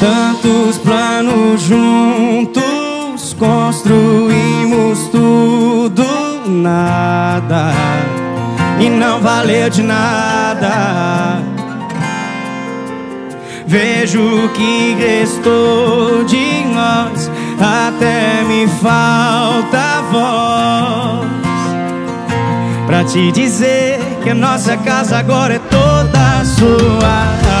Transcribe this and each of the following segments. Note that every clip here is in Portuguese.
Tantos planos juntos construímos tudo nada e não valeu de nada. Vejo o que restou de nós, até me falta voz pra te dizer que a nossa casa agora é toda sua.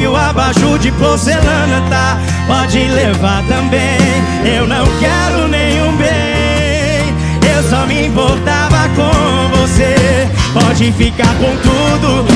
E abajur de porcelana tá. Pode levar também. Eu não quero nenhum bem. Eu só me importava com você. Pode ficar com tudo,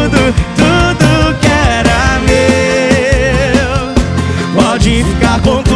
pode ficar com.